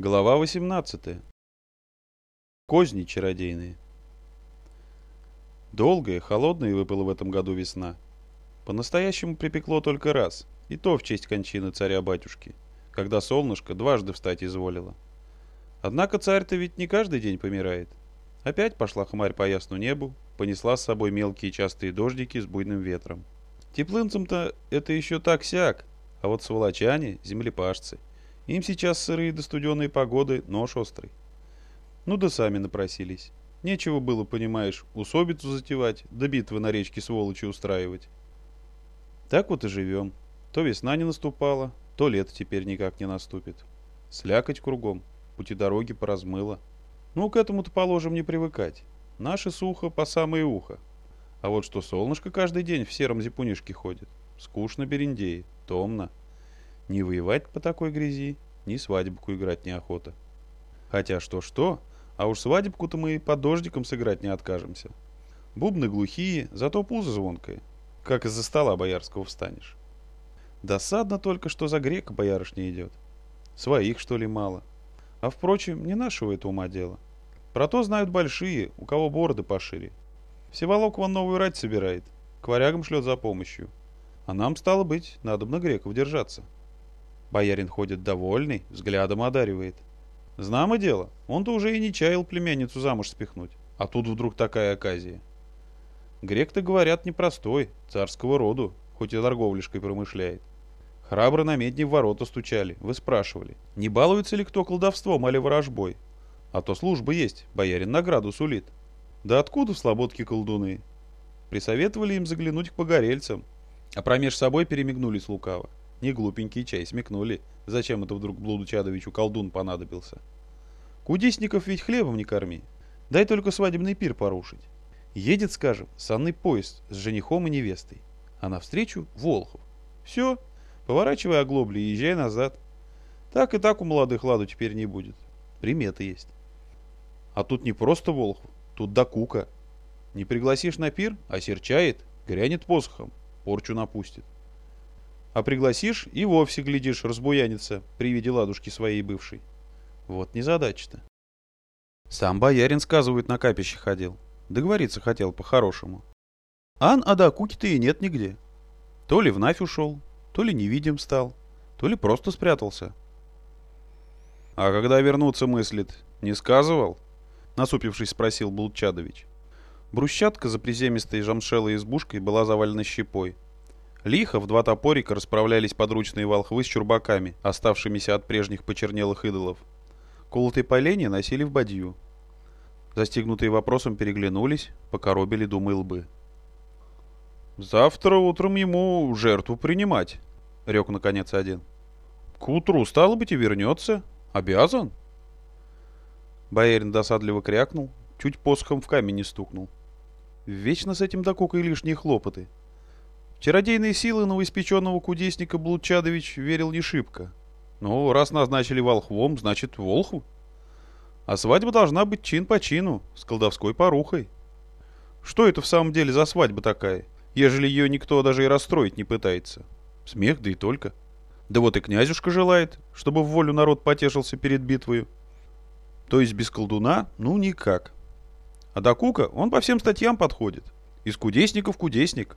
Глава 18. Козни чародейные. Долгая, холодная выпала в этом году весна. По-настоящему припекло только раз, и то в честь кончины царя-батюшки, когда солнышко дважды встать изволило. Однако царь-то ведь не каждый день помирает. Опять пошла хмарь по ясну небу, понесла с собой мелкие частые дождики с буйным ветром. Теплынцам-то это еще так-сяк, а вот сволочане — землепашцы — им сейчас сырые до студеной погоды нож острый. Ну да сами напросились. Нечего было, понимаешь, усобицу затевать, да битвы на речке сволочи устраивать. Так вот и живем. То весна не наступала, то лето теперь никак не наступит. Слякоть кругом, пути дороги поразмыло. Ну, к этому-то положим не привыкать. Наше сухо по самое ухо. А вот что солнышко каждый день в сером зипунишке ходит. Скучно бериндеи, томно. Не воевать по такой грязи, ни свадебку играть неохота. Хотя что-что, а уж свадебку-то мы по дождикам сыграть не откажемся. Бубны глухие, зато пузо звонкое. Как из-за стола боярского встанешь. Досадно только, что за грека боярышня идет. Своих, что ли, мало. А впрочем, не нашего это ума дело. Про то знают большие, у кого бороды пошире. Всеволок вон новую рать собирает, к варягам шлет за помощью. А нам, стало быть, надо на греков держаться. Боярин ходит довольный, взглядом одаривает. Знамо дело, он-то уже и не чаял племянницу замуж спихнуть. А тут вдруг такая оказия. Грек-то, говорят, непростой, царского роду, хоть и торговлишкой промышляет. Храбро на медне в ворота стучали, вы спрашивали, не балуется ли кто колдовством или ворожбой. А то служба есть, боярин награду сулит. Да откуда в слободке колдуны? Присоветовали им заглянуть к погорельцам, а промеж собой перемигнулись лукаво. Не глупенький чай, смекнули. Зачем это вдруг Блуду Чадовичу колдун понадобился? Кудесников ведь хлебом не корми. Дай только свадебный пир порушить. Едет, скажем, санный поезд с женихом и невестой. А навстречу Волхов. Все, поворачивай оглобли и езжай назад. Так и так у молодых ладу теперь не будет. Приметы есть. А тут не просто Волхов, тут докука. Не пригласишь на пир, осерчает, грянет посохом, порчу напустит. А пригласишь и вовсе, глядишь, разбуянится при виде ладушки своей бывшей. Вот незадача-то. Сам боярин, сказывает, на капище ходил. Договориться хотел по-хорошему. Ан Адакуки-то и нет нигде. То ли вновь ушел, то ли невидим стал, то ли просто спрятался. А когда вернуться мыслит, не сказывал? Насупившись, спросил Булчадович. Брусчатка за приземистой жамшелой избушкой была завалена щепой. Лихо в два топорика расправлялись подручные волхвы с чурбаками, оставшимися от прежних почернелых идолов. Колотые поленья носили в бадью. Застигнутые вопросом переглянулись, покоробили думы лбы. «Завтра утром ему жертву принимать», — рек наконец один. «К утру, стало быть, и вернется. Обязан?» Боярин досадливо крякнул, чуть посохом в камень не стукнул. Вечно с этим докукой лишние хлопоты. Чародейные силы новоиспеченного кудесника Блудчадович верил не шибко. Ну, раз назначили волхвом, значит волху. А свадьба должна быть чин по чину, с колдовской порухой. Что это в самом деле за свадьба такая, ежели ее никто даже и расстроить не пытается? Смех, да и только. Да вот и князюшка желает, чтобы в волю народ потешился перед битвою. То есть без колдуна? Ну, никак. А до Кука он по всем статьям подходит. Из кудесников кудесник.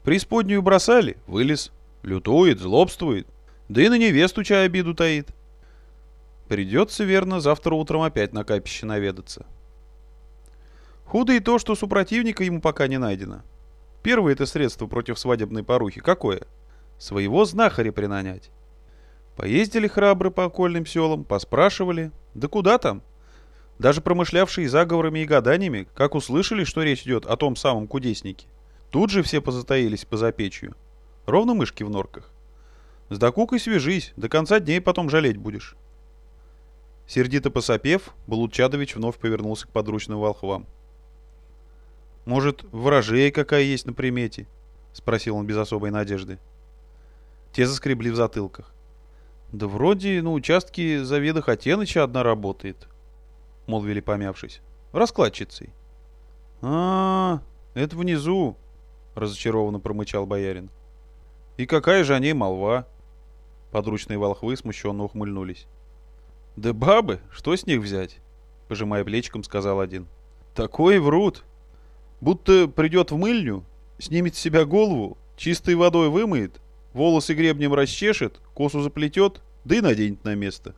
В преисподнюю бросали, вылез. Лютует, злобствует. Да и на невесту чай обиду таит. Придется, верно, завтра утром опять на капище наведаться. Худо и то, что супротивника ему пока не найдено. Первое это средство против свадебной порухи какое? Своего знахаря принанять. Поездили храбры по окольным селам, поспрашивали. Да куда там? Даже промышлявшие заговорами и гаданиями, как услышали, что речь идет о том самом кудеснике, Тут же все позатаились по запечью. Ровно мышки в норках. С докукой свяжись, до конца дней потом жалеть будешь. Сердито посопев, Балутчадович вновь повернулся к подручным волхвам. «Может, ворожей какая есть на примете?» — спросил он без особой надежды. Те заскребли в затылках. «Да вроде на участке заведа Хотеныча одна работает», — молвили помявшись. «Раскладчицей». «А, -а это внизу, — разочарованно промычал боярин. «И какая же о ней молва?» Подручные волхвы смущенно ухмыльнулись. Да бабы, что с них взять? Пожимая плечиком, сказал один. Такое врут. Будто придет в мыльню, снимет с себя голову, чистой водой вымоет, волосы гребнем расчешет, косу заплетет, да и наденет на место.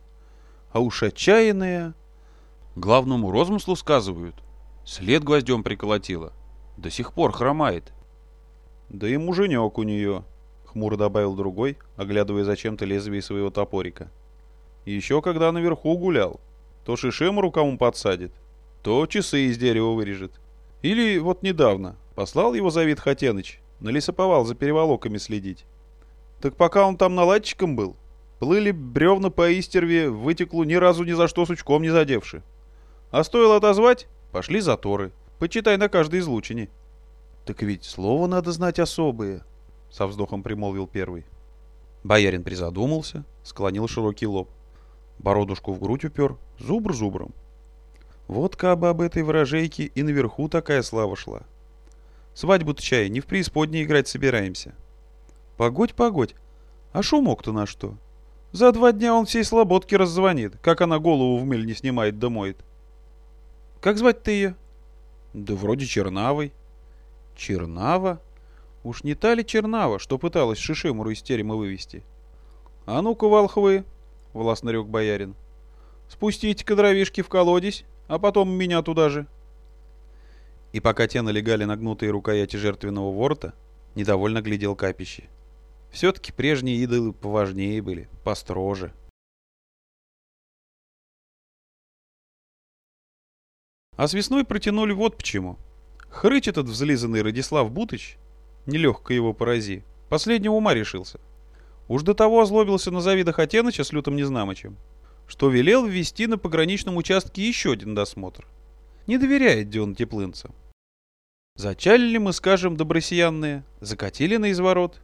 А уж отчаянная... Главному розмыслу сказывают. След гвоздем приколотила. До сих пор хромает. Да и муженек у нее, хмуро добавил другой, оглядывая зачем-то лезвие своего топорика. Еще когда наверху гулял, то шишему рукам подсадит, то часы из дерева вырежет. Или вот недавно послал его Завид Хатеныч на лесоповал за переволоками следить. Так пока он там наладчиком был, плыли бревна по истерве, вытеклу ни разу ни за что сучком не задевши. А стоило отозвать, пошли заторы. Почитай на каждой излучине. Так ведь слово надо знать особые, со вздохом примолвил первый. Боярин призадумался, склонил широкий лоб. Бородушку в грудь упер, зубр зубром. Вот кабы об этой ворожейке и наверху такая слава шла. Свадьбу-то чай не в преисподней играть собираемся. Погодь, погодь, а шумок-то на что? За два дня он всей слободки раззвонит, как она голову в мыль не снимает да моет. Как звать ты ее? Да вроде Чернавой. Чернава? Уж не та ли Чернава, что пыталась Шишимуру из терема вывести? А ну-ка, Волхвы, — властно рёк боярин, — спустите-ка дровишки в колодец, а потом меня туда же. И пока те налегали на гнутые рукояти жертвенного ворота, недовольно глядел капище. Все-таки прежние идолы поважнее были, построже. — А с весной протянули вот почему. Хрыч этот взлизанный Радислав Бутыч, нелегко его порази, последнего ума решился. Уж до того озлобился на Завида Хатеныча с лютым незнамочем, что велел ввести на пограничном участке еще один досмотр. Не доверяет Дион теплынцам. Зачалили мы, скажем, добросиянные, закатили на изворот,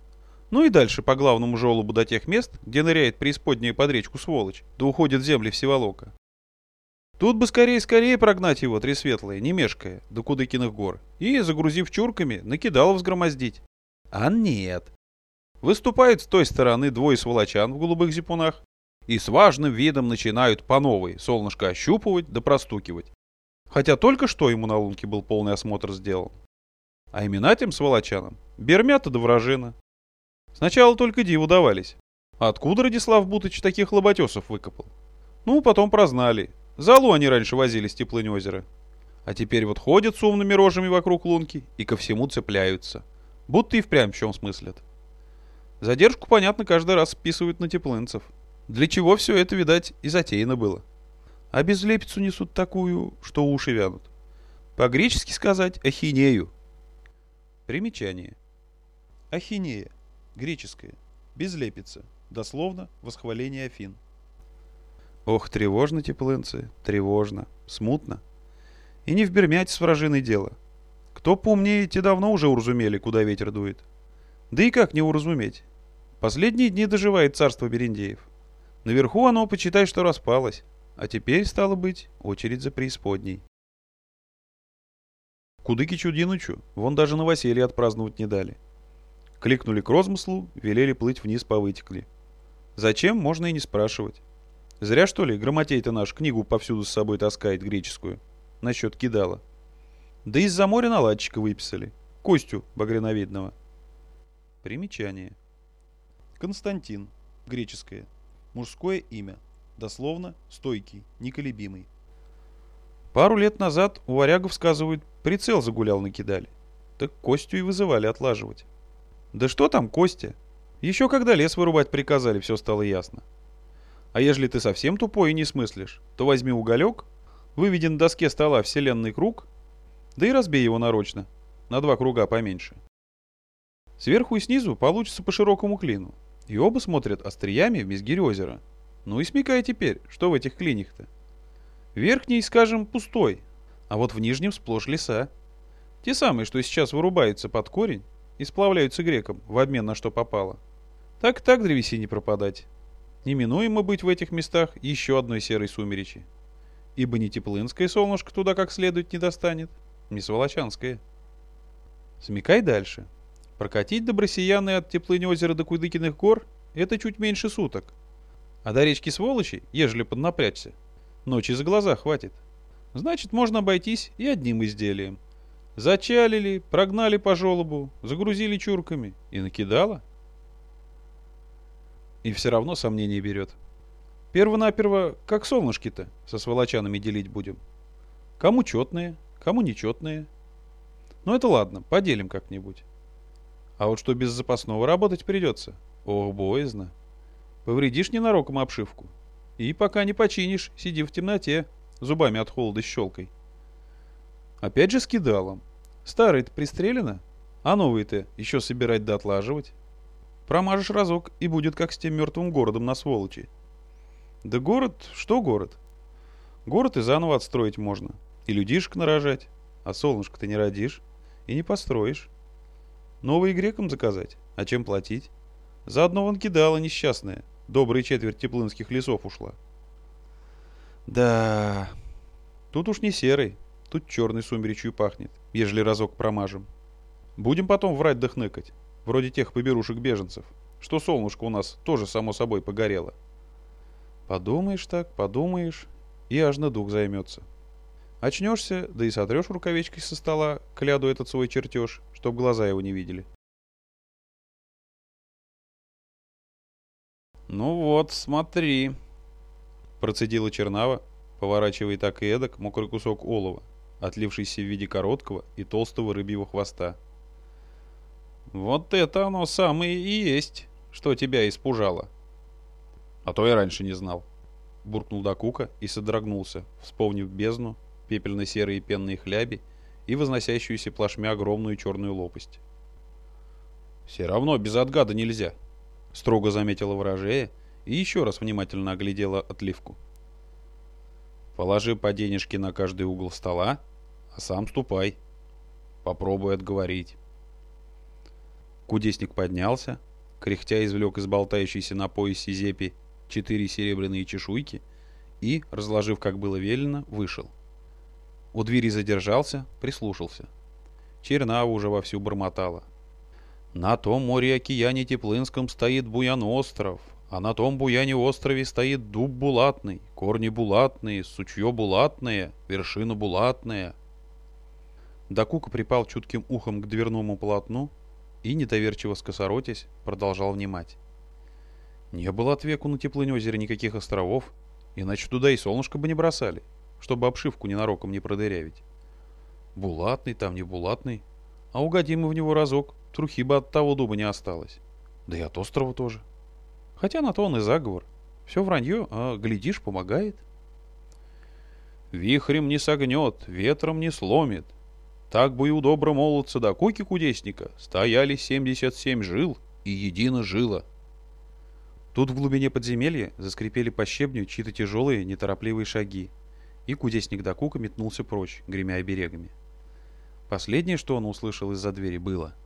ну и дальше по главному желобу до тех мест, где ныряет преисподняя под речку сволочь, да уходит земли всеволока. Тут бы скорее-скорее прогнать его, Тресветлое, не мешкая, до Кудыкиных гор, и, загрузив чурками, накидал взгромоздить. А нет. Выступают с той стороны двое сволочан в голубых зипунах и с важным видом начинают по новой солнышко ощупывать да простукивать. Хотя только что ему на лунке был полный осмотр сделан. А имена тем сволочанам — Бермята да Вражина. Сначала только диву давались. Откуда Радислав Бутыч таких лоботесов выкопал? Ну, потом прознали, Залу они раньше возили с теплынь озера. А теперь вот ходят с умными рожами вокруг лунки и ко всему цепляются. Будто и впрямь в чем смыслят. Задержку, понятно, каждый раз списывают на теплынцев. Для чего все это, видать, и затеяно было. А безлепицу несут такую, что уши вянут. По-гречески сказать «ахинею». Примечание. Ахинея. Греческое. Безлепица. Дословно восхваление Афин. Ох, тревожно, теплынцы, тревожно, смутно. И не в Бермяте с вражиной дело. Кто поумнее, те давно уже уразумели, куда ветер дует. Да и как не уразуметь? Последние дни доживает царство Берендеев. Наверху оно, почитай, что распалось. А теперь, стало быть, очередь за преисподней. Кудыки Чудинычу вон даже новоселье отпраздновать не дали. Кликнули к розмыслу, велели плыть вниз по вытекли. Зачем, можно и не спрашивать. Зря, что ли, грамотей-то наш книгу повсюду с собой таскает греческую. Насчет кидала. Да из-за моря наладчика выписали. Костю багряновидного. Примечание. Константин. Греческое. Мужское имя. Дословно стойкий, неколебимый. Пару лет назад у варягов, сказывают, прицел загулял на кидале. Так Костю и вызывали отлаживать. Да что там Костя? Еще когда лес вырубать приказали, все стало ясно. А ежели ты совсем тупой и не смыслишь, то возьми уголек, выведи на доске стола вселенный круг, да и разбей его нарочно, на два круга поменьше. Сверху и снизу получится по широкому клину, и оба смотрят остриями в мизгирь озера. Ну и смекай теперь, что в этих клиньях-то. Верхний, скажем, пустой, а вот в нижнем сплошь леса. Те самые, что сейчас вырубаются под корень и сплавляются греком в обмен на что попало. Так и так древесине пропадать неминуемо быть в этих местах еще одной серой сумеречи. Ибо не теплынское солнышко туда как следует не достанет, не сволочанское. Смекай дальше. Прокатить добросияны от теплыни озера до Куйдыкиных гор — это чуть меньше суток. А до речки сволочи, ежели поднапрячься, ночи за глаза хватит. Значит, можно обойтись и одним изделием. Зачалили, прогнали по желобу, загрузили чурками и накидала. И все равно сомнение берет. Первонаперво, как солнышки-то со сволочанами делить будем. Кому четные, кому нечетные. Ну это ладно, поделим как-нибудь. А вот что без запасного работать придется, ох, боязно. Повредишь ненароком обшивку. И пока не починишь, сиди в темноте, зубами от холода щелкой. Опять же с кидалом. Старый-то пристрелено, а новый-то еще собирать да отлаживать. Промажешь разок, и будет как с тем мертвым городом на сволочи. Да город, что город? Город и заново отстроить можно. И людишек нарожать. А солнышко ты не родишь и не построишь. Новые грекам заказать. А чем платить? Заодно вон кидала несчастная. Добрая четверть теплынских лесов ушла. Да, тут уж не серый, тут черный сумеречью пахнет, ежели разок промажем. Будем потом врать да хныкать, вроде тех поберушек-беженцев, что солнышко у нас тоже само собой погорело. Подумаешь так, подумаешь, и аж на дух займется. Очнешься, да и сотрешь рукавичкой со стола, кляду этот свой чертеж, чтоб глаза его не видели. «Ну вот, смотри», — процедила Чернава, поворачивая так и эдак мокрый кусок олова, отлившийся в виде короткого и толстого рыбьего хвоста. «Вот это оно самое и есть, что тебя испужало». «А то я раньше не знал», — буркнул Дакука и содрогнулся, вспомнив бездну, пепельно-серые пенные хляби и возносящуюся плашмя огромную черную лопасть. «Все равно без отгада нельзя», — строго заметила ворожея и еще раз внимательно оглядела отливку. «Положи по денежке на каждый угол стола, а сам ступай. Попробуй отговорить». Кудесник поднялся, кряхтя извлек из болтающейся на поясе зепи четыре серебряные чешуйки и, разложив как было велено, вышел. У двери задержался, прислушался. Чернава уже вовсю бормотала. На том море-океане Теплынском стоит Буян-остров, а на том Буяне-острове стоит дуб булатный, корни булатные, сучье булатное, вершина булатная. Дакука припал чутким ухом к дверному полотну и, недоверчиво скосоротясь, продолжал внимать. Не было от веку на Теплынь озере никаких островов, иначе туда и солнышко бы не бросали, чтобы обшивку ненароком не продырявить. Булатный там не булатный, а угодим в него разок, Трухи бы от того дуба не осталось. Да и от острова тоже. Хотя на то он и заговор. Все вранье, а глядишь, помогает. Вихрем не согнет, ветром не сломит. Так бы и у добра молодца до куки кудесника стояли семьдесят семь жил и едино жила. Тут в глубине подземелья заскрипели по щебню чьи-то тяжелые, неторопливые шаги, и кудесник Дакука метнулся прочь, гремя оберегами. Последнее, что он услышал из-за двери, было —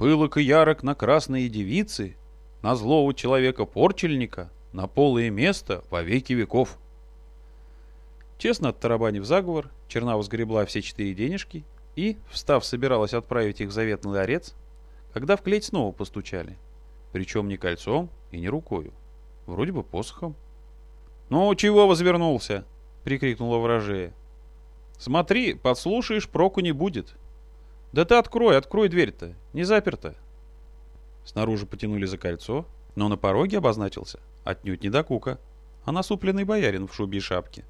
Пылок и ярок на красные девицы, на злого человека-порчельника, на полое место во веки веков. Честно оттарабанив заговор, Чернава сгребла все четыре денежки и, встав, собиралась отправить их в заветный ларец, когда в клеть снова постучали. Причем не кольцом и не рукою. Вроде бы посохом. «Ну, чего возвернулся?» — прикрикнула вражея. «Смотри, подслушаешь, проку не будет. «Да ты открой, открой дверь-то, не заперта». Снаружи потянули за кольцо, но на пороге обозначился отнюдь не докука, а насупленный боярин в шубе и шапке.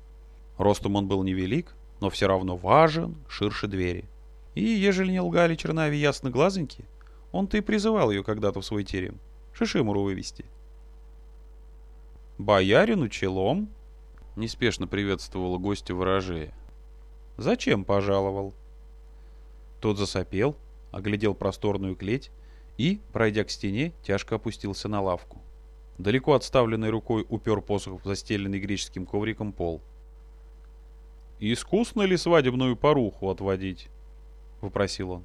Ростом он был невелик, но все равно важен, ширше двери. И, ежели не лгали чернави ясноглазенькие, он-то и призывал ее когда-то в свой терем, Шишимуру вывести. «Боярину челом?» — неспешно приветствовала гостя ворожея. «Зачем пожаловал?» Тот засопел, оглядел просторную клеть и, пройдя к стене, тяжко опустился на лавку. Далеко отставленной рукой упер посох в застеленный греческим ковриком пол. «Искусно ли свадебную поруху отводить?» — вопросил он.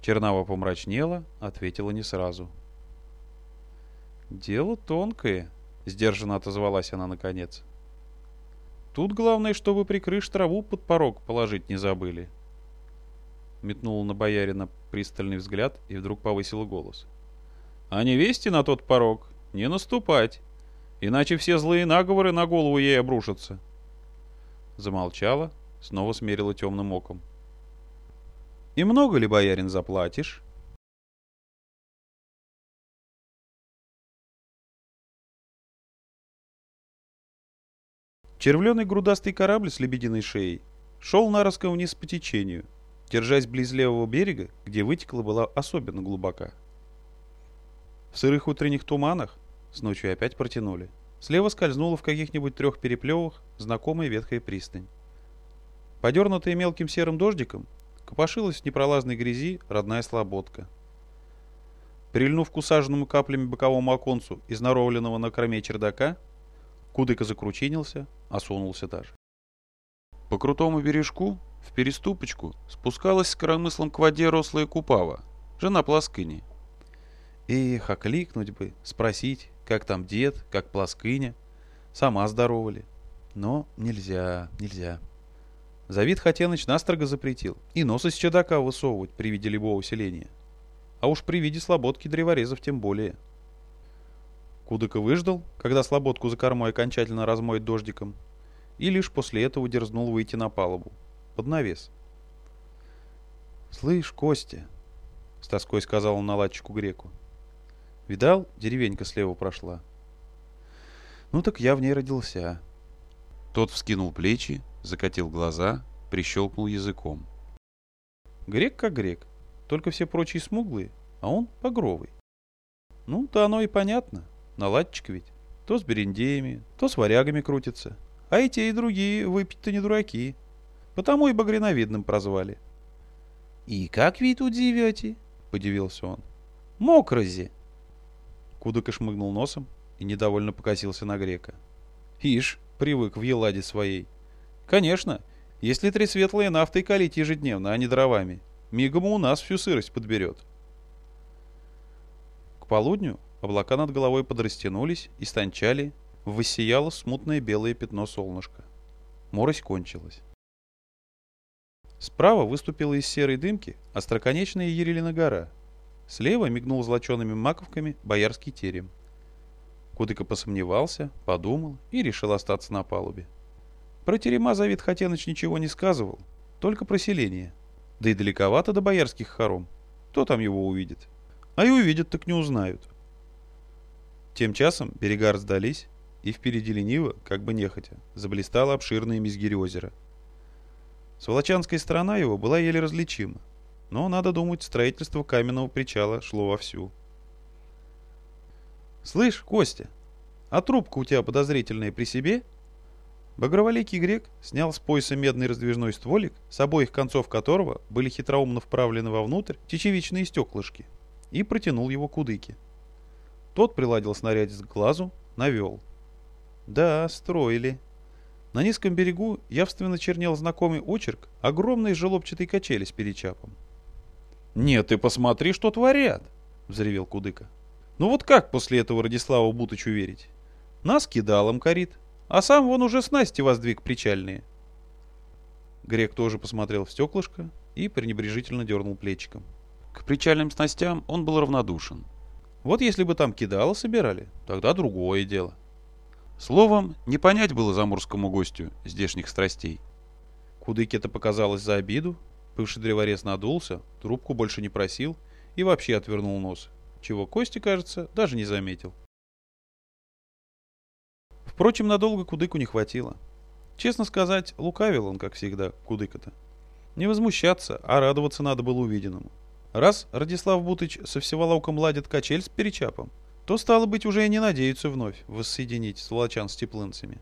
Чернава помрачнела, ответила не сразу. «Дело тонкое», — сдержанно отозвалась она наконец. «Тут главное, чтобы прикрышь траву под порог положить не забыли метнула на боярина пристальный взгляд и вдруг повысила голос. «А невесте на тот порог не наступать. иначе все злые наговоры на голову ей обрушатся. Замолчала, снова смерила темным оком. «И много ли, боярин, заплатишь?» Червленый грудастый корабль с лебединой шеей шел нароско вниз по течению, держась близ левого берега, где вытекла была особенно глубока. В сырых утренних туманах с ночью опять протянули. Слева скользнула в каких-нибудь трех переплевах знакомая ветхая пристань. Подернутая мелким серым дождиком, копошилась в непролазной грязи родная слободка. Прильнув к усаженному каплями боковому оконцу из наровленного на корме чердака, Кудыка закручинился, осунулся даже. По крутому бережку, в переступочку, спускалась с коромыслом к воде рослая купава, жена Пласкыни. Эх, окликнуть бы, спросить, как там дед, как Пласкыня. Сама здорова ли. Но нельзя, нельзя. Завид Хатеныч настрого запретил и нос из чадака высовывать при виде любого селения. А уж при виде слободки древорезов тем более. Кудыка выждал, когда слободку за кормой окончательно размоет дождиком, и лишь после этого дерзнул выйти на палубу, под навес. «Слышь, Костя», — с тоской сказал он наладчику греку, — «видал, деревенька слева прошла». «Ну так я в ней родился». Тот вскинул плечи, закатил глаза, прищелкнул языком. Грек как грек, только все прочие смуглые, а он погровый. Ну-то оно и понятно, наладчик ведь. То с берендеями, то с варягами крутится. А и те, и другие выпить-то не дураки. Потому и багриновидным прозвали. «И как вы тут живете?» — подивился он. «Мокрози!» Кудыка шмыгнул носом и недовольно покосился на грека. «Ишь, привык в еладе своей. Конечно, если три светлые нафтой калить ежедневно, а не дровами, мигом у нас всю сырость подберет». К полудню облака над головой подрастянулись и стончали, воссияло смутное белое пятно солнышка. Морось кончилась. Справа выступила из серой дымки остроконечная Ерилина гора. Слева мигнул злочеными маковками боярский терем. Кудыка посомневался, подумал и решил остаться на палубе. Про терема Завид Хатеныч ничего не сказывал, только про селение. Да и далековато до боярских хором. Кто там его увидит? А и увидят, так не узнают. Тем часом берега раздались, и впереди лениво, как бы нехотя, заблистало обширное мизгирь озера. Сволочанская сторона его была еле различима, но, надо думать, строительство каменного причала шло вовсю. «Слышь, Костя, а трубка у тебя подозрительная при себе?» Багроволикий грек снял с пояса медный раздвижной стволик, с обоих концов которого были хитроумно вправлены вовнутрь чечевичные стеклышки, и протянул его к удыке. Тот приладил снарядец к глазу, навел. Да, строили. На низком берегу явственно чернел знакомый очерк огромной желобчатой качели с перечапом. «Нет, ты посмотри, что творят!» — взревел Кудыка. «Ну вот как после этого Радиславу Бутычу верить? Нас кидалом корит, а сам вон уже снасти воздвиг причальные». Грек тоже посмотрел в стеклышко и пренебрежительно дернул плечиком. К причальным снастям он был равнодушен. Вот если бы там кидало собирали, тогда другое дело. Словом, не понять было заморскому гостю здешних страстей. Кудыке это показалось за обиду, бывший древорез надулся, трубку больше не просил и вообще отвернул нос, чего Костя, кажется, даже не заметил. Впрочем, надолго Кудыку не хватило. Честно сказать, лукавил он, как всегда, Кудыка-то. Не возмущаться, а радоваться надо было увиденному. Раз Радислав Бутыч со всеволоком ладит качель с перечапом, то, стало быть, уже и не надеются вновь воссоединить сволочан с теплынцами.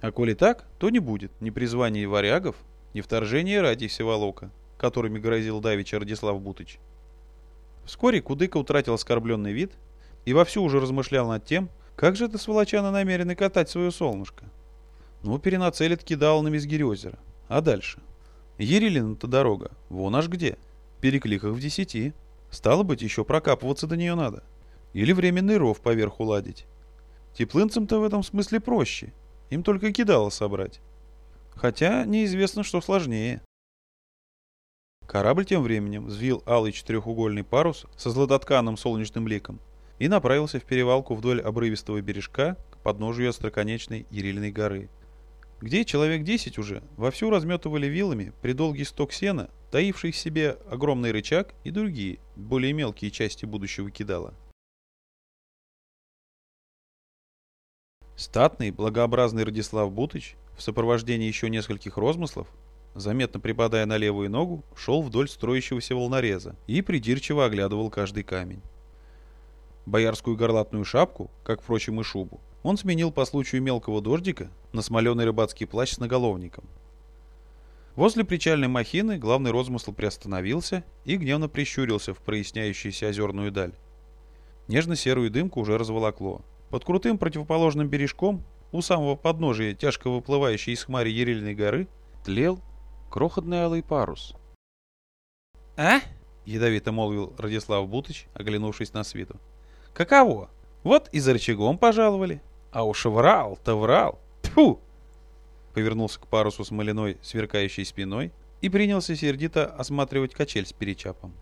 А коли так, то не будет ни призвания варягов, ни вторжения ради Всеволока, которыми грозил давеча Радислав Бутыч. Вскоре Кудыка утратил оскорбленный вид и вовсю уже размышлял над тем, как же это сволочаны намерены катать свое солнышко. Ну, перенацелит кидал на Мизгирь озера. А дальше? Ерилина-то дорога, вон аж где. Перекликах в десяти. Стало быть, еще прокапываться до нее надо. Или временный ров поверху ладить. Теплынцам-то в этом смысле проще. Им только кидало собрать. Хотя неизвестно, что сложнее. Корабль тем временем взвил алый четырехугольный парус со златотканным солнечным ликом и направился в перевалку вдоль обрывистого бережка к подножию остроконечной Ерильной горы, где человек десять уже вовсю разметывали вилами придолгий сток сена, таивший в себе огромный рычаг и другие, более мелкие части будущего кидала. Статный, благообразный Радислав Бутыч в сопровождении еще нескольких розмыслов, заметно припадая на левую ногу, шел вдоль строящегося волнореза и придирчиво оглядывал каждый камень. Боярскую горлатную шапку, как, впрочем, и шубу, он сменил по случаю мелкого дождика на смоленый рыбацкий плащ с наголовником. Возле причальной махины главный розмысл приостановился и гневно прищурился в проясняющуюся озерную даль. Нежно-серую дымку уже разволокло. Под крутым противоположным бережком, у самого подножия тяжко выплывающей из хмари Ерильной горы, тлел крохотный алый парус. «А?» — ядовито молвил Радислав Бутыч, оглянувшись на свиту. Каково? Вот и за рычагом пожаловали. А уж врал-то врал. Тьфу! Повернулся к парусу с малиной, сверкающей спиной, и принялся сердито осматривать качель с перечапом.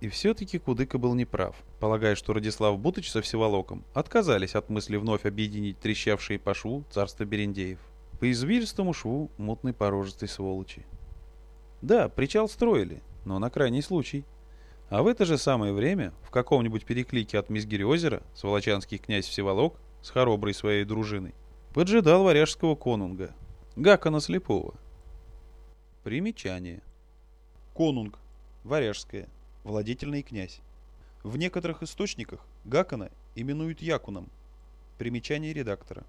И все-таки Кудыка был неправ, полагая, что Радислав Бутыч со Всеволоком отказались от мысли вновь объединить трещавшие по шву царство Берендеев. По извилистому шву мутной порожистой сволочи. Да, причал строили, но на крайний случай — а в это же самое время в каком-нибудь переклике от Мизгири озера сволочанский князь Всеволок с хороброй своей дружиной поджидал варяжского конунга, Гакона Слепого. Примечание. Конунг. Варяжское. Владетельный князь. В некоторых источниках Гакона именуют Якуном. Примечание редактора.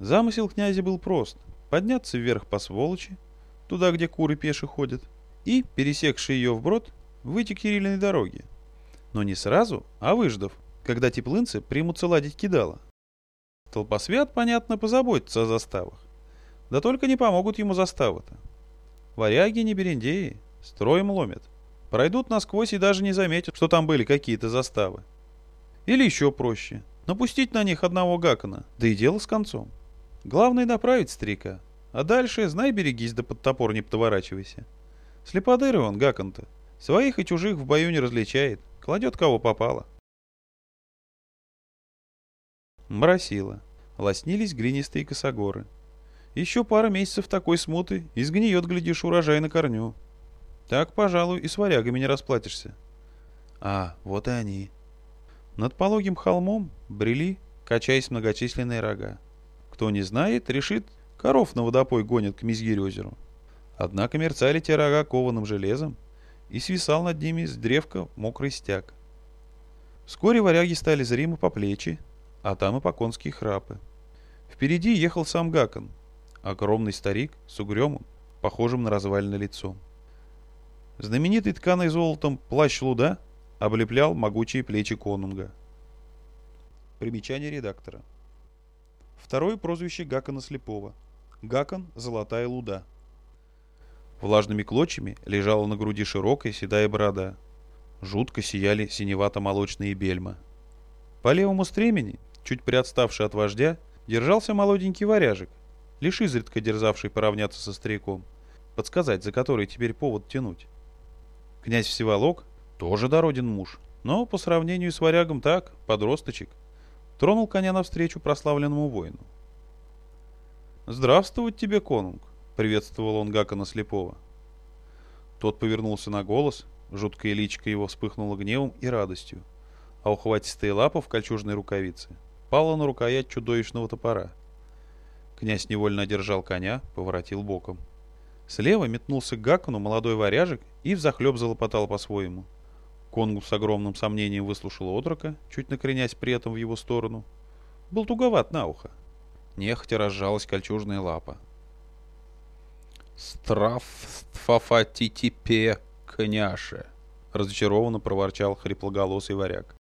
Замысел князя был прост. Подняться вверх по сволочи, туда, где куры пеши ходят, и, пересекший ее вброд, выйти к Кириллиной дороге. Но не сразу, а выждав, когда теплынцы примутся ладить кидала. Толпосвят, понятно, позаботится о заставах. Да только не помогут ему заставы-то. Варяги не берендеи, строем ломят. Пройдут насквозь и даже не заметят, что там были какие-то заставы. Или еще проще. Напустить на них одного гакона, да и дело с концом. Главное направить старика. А дальше, знай, берегись, да под топор не поворачивайся. Слеподырый он, гакон-то. Своих и чужих в бою не различает, кладет кого попало. Моросило. Лоснились глинистые косогоры. Еще пара месяцев такой смуты, и сгниет, глядишь, урожай на корню. Так, пожалуй, и с варягами не расплатишься. А, вот и они. Над пологим холмом брели, качаясь многочисленные рога. Кто не знает, решит, коров на водопой гонят к Мизгирь-озеру. Однако мерцали те рога кованым железом, и свисал над ними с древка мокрый стяг. Вскоре варяги стали зримы по плечи, а там и по конские храпы. Впереди ехал сам Гакон, огромный старик с угрюмым, похожим на развальное лицо. Знаменитый тканый золотом плащ луда облеплял могучие плечи конунга. Примечание редактора. Второе прозвище Гакона Слепого. Гакон – Золотая Луда. Влажными клочьями лежала на груди широкая седая борода. Жутко сияли синевато-молочные бельма. По левому стремени, чуть приотставший от вождя, держался молоденький варяжик, лишь изредка дерзавший поравняться со стариком, подсказать, за который теперь повод тянуть. Князь Всеволок тоже дороден муж, но по сравнению с варягом так, подросточек, тронул коня навстречу прославленному воину. «Здравствовать тебе, конунг!» Приветствовал он Гакона Слепого. Тот повернулся на голос, жуткая личка его вспыхнула гневом и радостью, а ухватистая лапа в кольчужной рукавице пала на рукоять чудовищного топора. Князь невольно одержал коня, поворотил боком. Слева метнулся к Гакону молодой варяжик и взахлеб залопотал по-своему. Конгу с огромным сомнением выслушал отрока, чуть накренясь при этом в его сторону. Был туговат на ухо. Нехотя разжалась кольчужная лапа. «Страффафатитипе, княше!» — разочарованно проворчал хриплоголосый варяг.